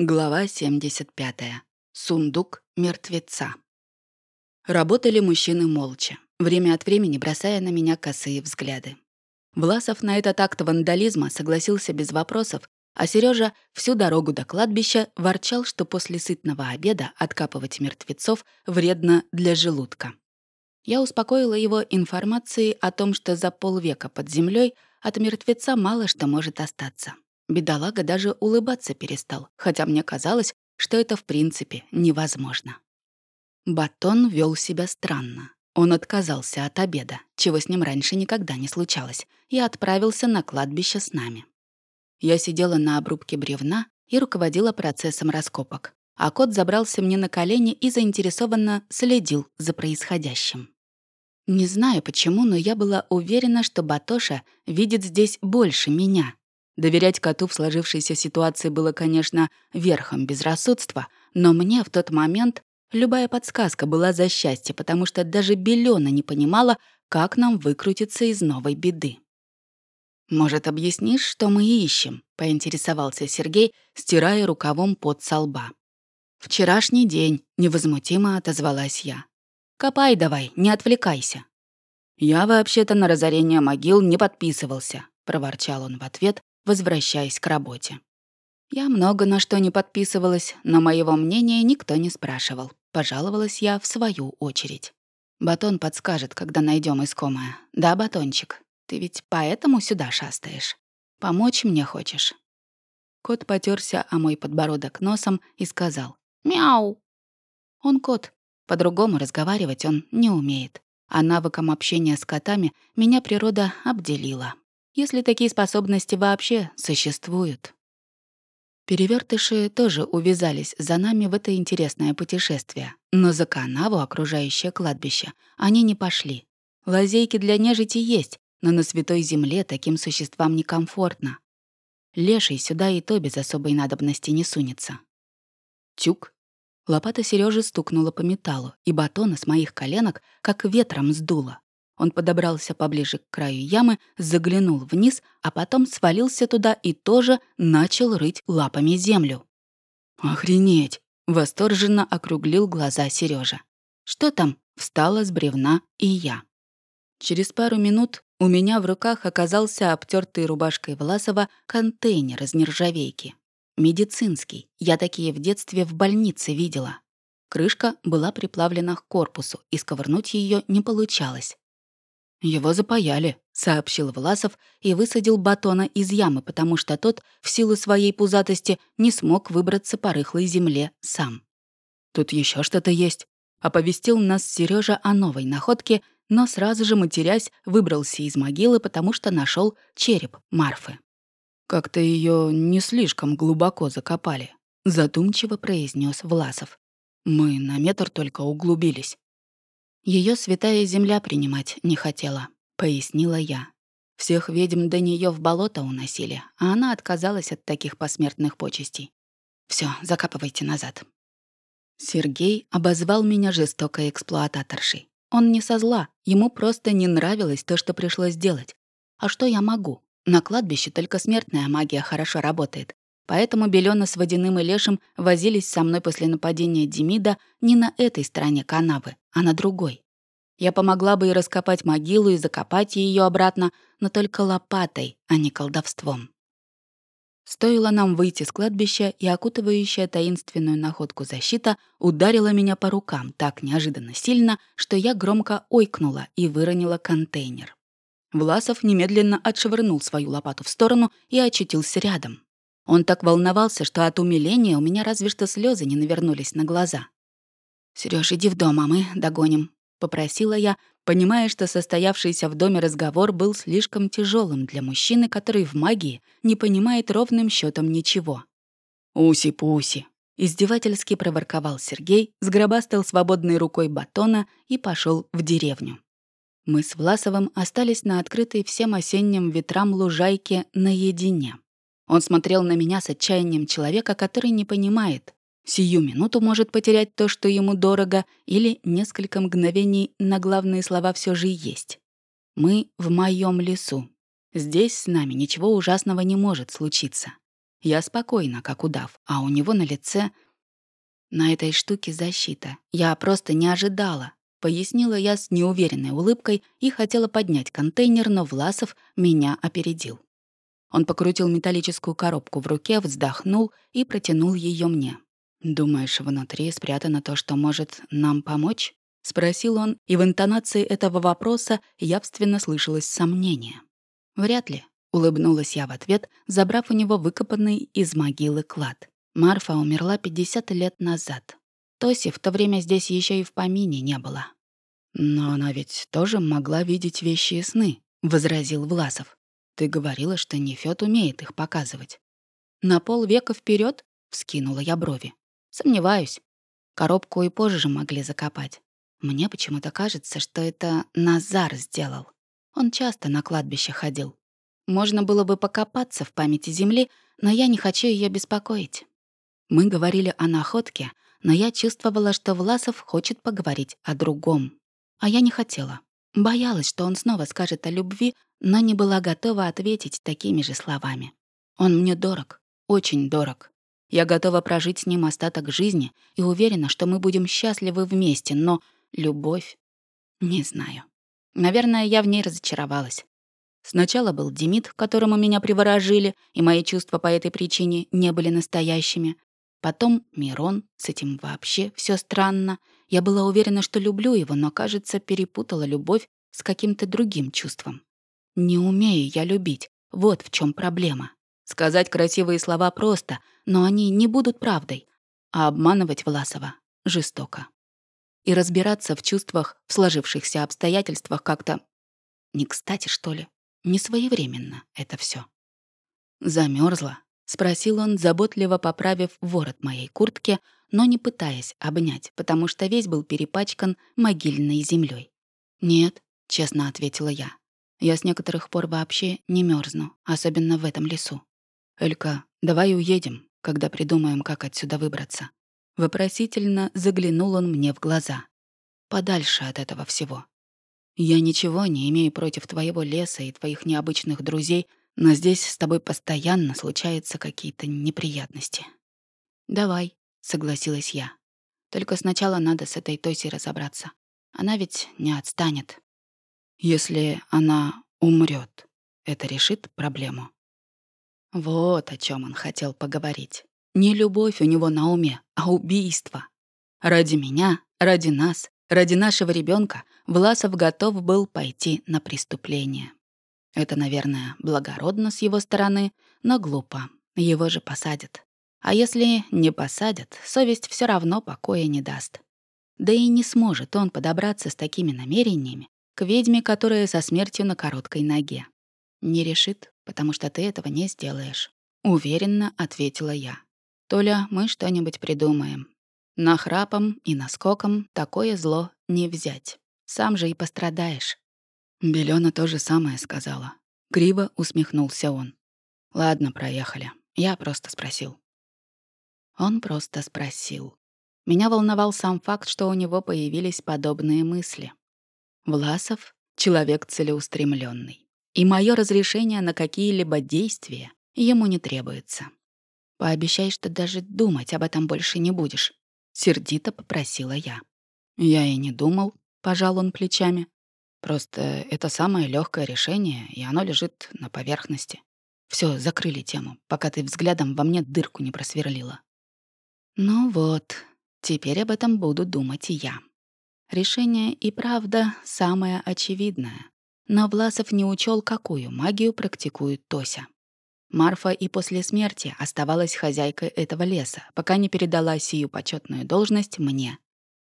Глава 75. Сундук мертвеца. Работали мужчины молча, время от времени бросая на меня косые взгляды. Власов на этот акт вандализма согласился без вопросов, а Сережа всю дорогу до кладбища ворчал, что после сытного обеда откапывать мертвецов вредно для желудка. Я успокоила его информацией о том, что за полвека под землей от мертвеца мало что может остаться. Бедолага даже улыбаться перестал, хотя мне казалось, что это в принципе невозможно. Батон вел себя странно. Он отказался от обеда, чего с ним раньше никогда не случалось, и отправился на кладбище с нами. Я сидела на обрубке бревна и руководила процессом раскопок, а кот забрался мне на колени и заинтересованно следил за происходящим. Не знаю почему, но я была уверена, что Батоша видит здесь больше меня, Доверять коту в сложившейся ситуации было, конечно, верхом безрассудства, но мне в тот момент любая подсказка была за счастье, потому что даже Белена не понимала, как нам выкрутиться из новой беды. «Может, объяснишь, что мы ищем?» — поинтересовался Сергей, стирая рукавом под со лба. «Вчерашний день», — невозмутимо отозвалась я. «Копай давай, не отвлекайся». «Я вообще-то на разорение могил не подписывался», — проворчал он в ответ, возвращаясь к работе. Я много на что не подписывалась, но моего мнения никто не спрашивал. Пожаловалась я в свою очередь. Батон подскажет, когда найдем искомое. Да, батончик, ты ведь поэтому сюда шастаешь? Помочь мне хочешь? Кот потерся о мой подбородок носом и сказал «Мяу». Он кот. По-другому разговаривать он не умеет. А навыком общения с котами меня природа обделила если такие способности вообще существуют. Перевертыши тоже увязались за нами в это интересное путешествие, но за канаву, окружающее кладбище, они не пошли. Лазейки для нежити есть, но на святой земле таким существам некомфортно. Леший сюда и то без особой надобности не сунется. Тюк. Лопата Сережи стукнула по металлу, и батона с моих коленок как ветром сдуло. Он подобрался поближе к краю ямы, заглянул вниз, а потом свалился туда и тоже начал рыть лапами землю. «Охренеть!» — восторженно округлил глаза Сережа. «Что там?» — встала с бревна и я. Через пару минут у меня в руках оказался обтертый рубашкой Власова контейнер из нержавейки. Медицинский. Я такие в детстве в больнице видела. Крышка была приплавлена к корпусу, и сковырнуть ее не получалось. «Его запаяли», — сообщил Власов и высадил батона из ямы, потому что тот, в силу своей пузатости, не смог выбраться по рыхлой земле сам. «Тут еще что-то есть», — оповестил нас Сережа о новой находке, но сразу же, матерясь, выбрался из могилы, потому что нашел череп Марфы. «Как-то ее не слишком глубоко закопали», — задумчиво произнес Власов. «Мы на метр только углубились». Ее святая земля принимать не хотела, пояснила я. Всех ведьм до нее в болото уносили, а она отказалась от таких посмертных почестей. Все, закапывайте назад. Сергей обозвал меня жестокой эксплуататоршей. Он не со зла, ему просто не нравилось то, что пришлось делать. А что я могу? На кладбище только смертная магия хорошо работает. Поэтому Белена с Водяным и Лешим возились со мной после нападения Демида не на этой стороне канавы, а на другой. Я помогла бы и раскопать могилу, и закопать ее обратно, но только лопатой, а не колдовством. Стоило нам выйти с кладбища, и окутывающая таинственную находку защита ударила меня по рукам так неожиданно сильно, что я громко ойкнула и выронила контейнер. Власов немедленно отшвырнул свою лопату в сторону и очутился рядом. Он так волновался, что от умиления у меня разве что слезы не навернулись на глаза. Сереж, иди в дом, а мы догоним», — попросила я, понимая, что состоявшийся в доме разговор был слишком тяжелым для мужчины, который в магии не понимает ровным счетом ничего. «Уси-пуси», — издевательски проворковал Сергей, сгробастал свободной рукой батона и пошел в деревню. Мы с Власовым остались на открытой всем осенним ветрам лужайке наедине. Он смотрел на меня с отчаянием человека, который не понимает. Сию минуту может потерять то, что ему дорого, или несколько мгновений на главные слова все же есть. Мы в моем лесу. Здесь с нами ничего ужасного не может случиться. Я спокойна, как удав, а у него на лице... На этой штуке защита. Я просто не ожидала. Пояснила я с неуверенной улыбкой и хотела поднять контейнер, но Власов меня опередил. Он покрутил металлическую коробку в руке, вздохнул и протянул ее мне. «Думаешь, внутри спрятано то, что может нам помочь?» — спросил он, и в интонации этого вопроса явственно слышалось сомнение. «Вряд ли», — улыбнулась я в ответ, забрав у него выкопанный из могилы клад. Марфа умерла 50 лет назад. Тоси в то время здесь еще и в помине не было. «Но она ведь тоже могла видеть вещи и сны», — возразил Власов. Ты говорила, что Нефёд умеет их показывать. На полвека вперед вскинула я брови. Сомневаюсь. Коробку и позже могли закопать. Мне почему-то кажется, что это Назар сделал. Он часто на кладбище ходил. Можно было бы покопаться в памяти земли, но я не хочу ее беспокоить. Мы говорили о находке, но я чувствовала, что Власов хочет поговорить о другом. А я не хотела. Боялась, что он снова скажет о любви, но не была готова ответить такими же словами. Он мне дорог, очень дорог. Я готова прожить с ним остаток жизни и уверена, что мы будем счастливы вместе, но любовь... Не знаю. Наверное, я в ней разочаровалась. Сначала был Демид, которому меня приворожили, и мои чувства по этой причине не были настоящими. Потом Мирон, с этим вообще все странно. Я была уверена, что люблю его, но, кажется, перепутала любовь с каким-то другим чувством. Не умею я любить. Вот в чем проблема. Сказать красивые слова просто, но они не будут правдой. А обманывать Власова жестоко. И разбираться в чувствах, в сложившихся обстоятельствах как-то... Не кстати, что ли? Не своевременно это все. Замерзла, спросил он, заботливо поправив ворот моей куртки, но не пытаясь обнять, потому что весь был перепачкан могильной землей. «Нет», — честно ответила я. Я с некоторых пор вообще не мерзну, особенно в этом лесу. Элька, давай уедем, когда придумаем, как отсюда выбраться. Вопросительно заглянул он мне в глаза. Подальше от этого всего. Я ничего не имею против твоего леса и твоих необычных друзей, но здесь с тобой постоянно случаются какие-то неприятности. Давай, согласилась я. Только сначала надо с этой Тоси разобраться. Она ведь не отстанет. Если она умрет, это решит проблему. Вот о чем он хотел поговорить. Не любовь у него на уме, а убийство. Ради меня, ради нас, ради нашего ребенка Власов готов был пойти на преступление. Это, наверное, благородно с его стороны, но глупо. Его же посадят. А если не посадят, совесть все равно покоя не даст. Да и не сможет он подобраться с такими намерениями к ведьме, которая со смертью на короткой ноге. «Не решит, потому что ты этого не сделаешь», — уверенно ответила я. «Толя, мы что-нибудь придумаем. Нахрапом и наскоком такое зло не взять. Сам же и пострадаешь». Белена то же самое сказала. Криво усмехнулся он. «Ладно, проехали. Я просто спросил». Он просто спросил. Меня волновал сам факт, что у него появились подобные мысли. Власов — человек целеустремленный, и мое разрешение на какие-либо действия ему не требуется. Пообещай, что даже думать об этом больше не будешь. Сердито попросила я. Я и не думал, пожал он плечами. Просто это самое легкое решение, и оно лежит на поверхности. Все, закрыли тему, пока ты взглядом во мне дырку не просверлила. Ну вот, теперь об этом буду думать и я. Решение и правда самое очевидное. Но Власов не учел, какую магию практикует Тося. Марфа и после смерти оставалась хозяйкой этого леса, пока не передала сию почетную должность мне.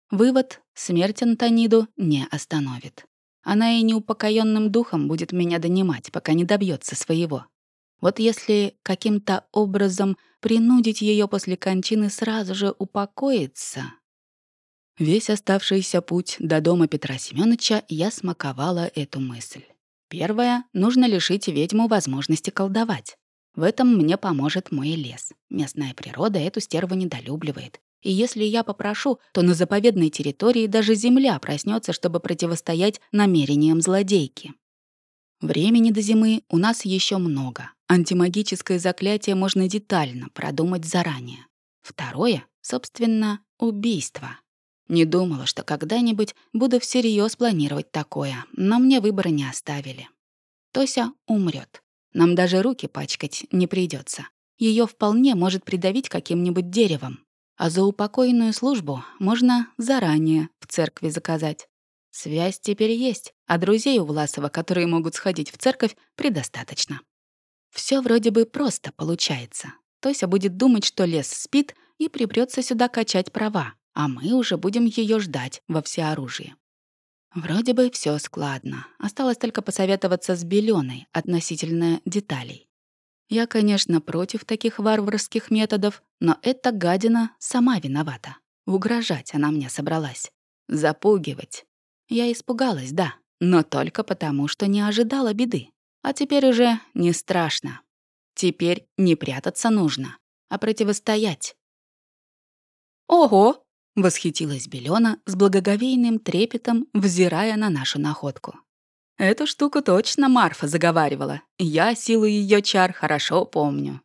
Вывод — смерть Антониду не остановит. Она и неупокоенным духом будет меня донимать, пока не добьется своего. Вот если каким-то образом принудить ее после кончины сразу же упокоиться, Весь оставшийся путь до дома Петра Семёныча я смаковала эту мысль. Первое — нужно лишить ведьму возможности колдовать. В этом мне поможет мой лес. Местная природа эту стерву недолюбливает. И если я попрошу, то на заповедной территории даже земля проснется, чтобы противостоять намерениям злодейки. Времени до зимы у нас еще много, антимагическое заклятие можно детально продумать заранее. Второе, собственно, убийство. Не думала, что когда-нибудь буду всерьез планировать такое, но мне выбора не оставили. Тося умрет. Нам даже руки пачкать не придется. Ее вполне может придавить каким-нибудь деревом. А за упокойную службу можно заранее в церкви заказать. Связь теперь есть, а друзей у Власова, которые могут сходить в церковь, предостаточно. Все вроде бы просто получается. Тося будет думать, что лес спит, и припрется сюда качать права, а мы уже будем ее ждать во всеоружии. Вроде бы все складно. Осталось только посоветоваться с Беленой относительно деталей. Я, конечно, против таких варварских методов, но эта гадина сама виновата. Угрожать она мне собралась. Запугивать. Я испугалась, да, но только потому, что не ожидала беды. А теперь уже не страшно. Теперь не прятаться нужно, а противостоять. «Ого!» — восхитилась Белена с благоговейным трепетом, взирая на нашу находку. Эту штуку точно Марфа заговаривала. Я силу ее чар хорошо помню.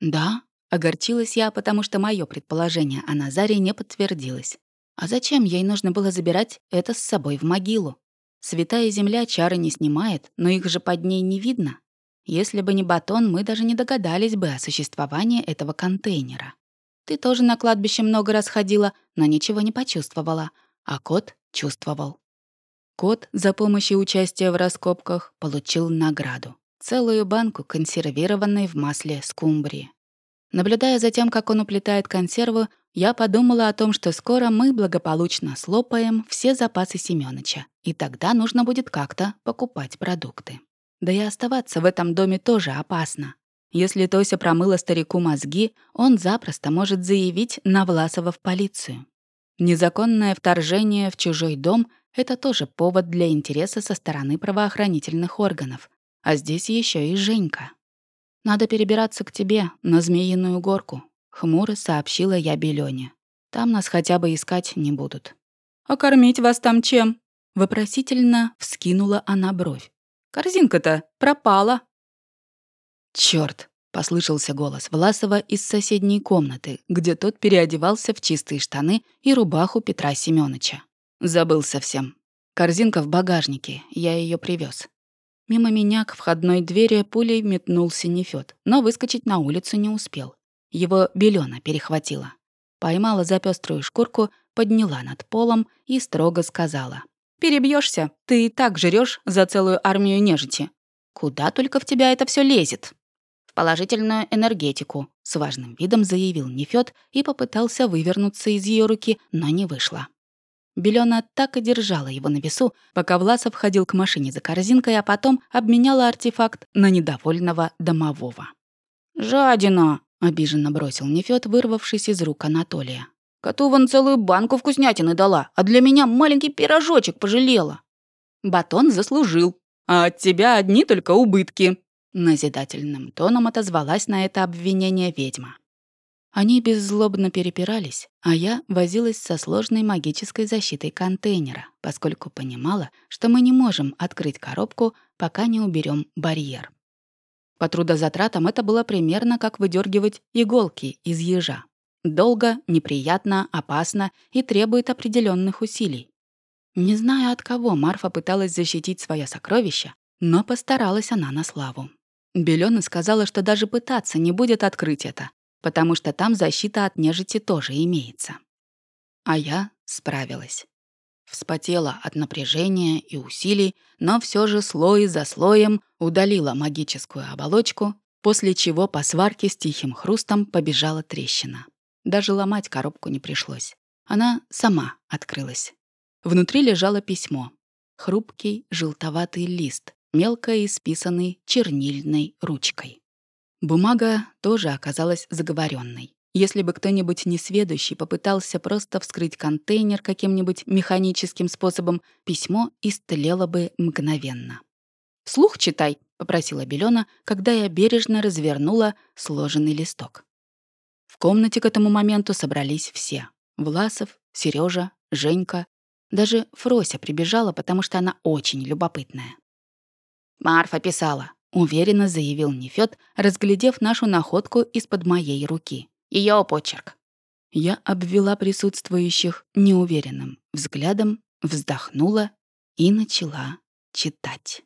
Да, огорчилась я, потому что мое предположение о Назаре не подтвердилось. А зачем ей нужно было забирать это с собой в могилу? Святая земля чары не снимает, но их же под ней не видно. Если бы не батон, мы даже не догадались бы о существовании этого контейнера. Ты тоже на кладбище много раз ходила, но ничего не почувствовала, а кот чувствовал. Кот за помощь и участие в раскопках получил награду — целую банку консервированной в масле скумбрии. Наблюдая за тем, как он уплетает консерву, я подумала о том, что скоро мы благополучно слопаем все запасы Семёныча, и тогда нужно будет как-то покупать продукты. Да и оставаться в этом доме тоже опасно. Если Тося промыла старику мозги, он запросто может заявить на Власова в полицию. Незаконное вторжение в чужой дом это тоже повод для интереса со стороны правоохранительных органов. А здесь еще и Женька. «Надо перебираться к тебе, на Змеиную горку», — хмуро сообщила я Белёне. «Там нас хотя бы искать не будут». «А кормить вас там чем?» — вопросительно вскинула она бровь. «Корзинка-то пропала». «Чёрт!» — послышался голос Власова из соседней комнаты, где тот переодевался в чистые штаны и рубаху Петра Семёныча. Забыл совсем. Корзинка в багажнике, я ее привез. Мимо меня к входной двери пулей метнулся Нефёд, но выскочить на улицу не успел. Его белена перехватила. Поймала за пеструю шкурку, подняла над полом и строго сказала. «Перебьешься, ты и так жрешь за целую армию нежити. Куда только в тебя это все лезет?» «В положительную энергетику», — с важным видом заявил Нефёд и попытался вывернуться из ее руки, но не вышло. Белена так и держала его на весу, пока Власов ходил к машине за корзинкой, а потом обменяла артефакт на недовольного домового. «Жадина!» — обиженно бросил Нефёд, вырвавшись из рук Анатолия. «Коту вон целую банку вкуснятины дала, а для меня маленький пирожочек пожалела». «Батон заслужил, а от тебя одни только убытки», — назидательным тоном отозвалась на это обвинение ведьма. Они беззлобно перепирались, а я возилась со сложной магической защитой контейнера, поскольку понимала, что мы не можем открыть коробку, пока не уберем барьер. По трудозатратам это было примерно как выдергивать иголки из ежа. Долго, неприятно, опасно и требует определенных усилий. Не знаю, от кого Марфа пыталась защитить свое сокровище, но постаралась она на славу. Белёна сказала, что даже пытаться не будет открыть это, потому что там защита от нежити тоже имеется. А я справилась. Вспотела от напряжения и усилий, но все же слой за слоем удалила магическую оболочку, после чего по сварке с тихим хрустом побежала трещина. Даже ломать коробку не пришлось. Она сама открылась. Внутри лежало письмо. Хрупкий желтоватый лист, мелко исписанный чернильной ручкой. Бумага тоже оказалась заговоренной. Если бы кто-нибудь несведущий попытался просто вскрыть контейнер каким-нибудь механическим способом, письмо истлело бы мгновенно. «Вслух читай», — попросила Белена, когда я бережно развернула сложенный листок. В комнате к этому моменту собрались все. Власов, Сережа, Женька. Даже Фрося прибежала, потому что она очень любопытная. «Марфа писала. уверенно заявил Нефёд, разглядев нашу находку из-под моей руки. Ее почерк. Я обвела присутствующих неуверенным взглядом, вздохнула и начала читать.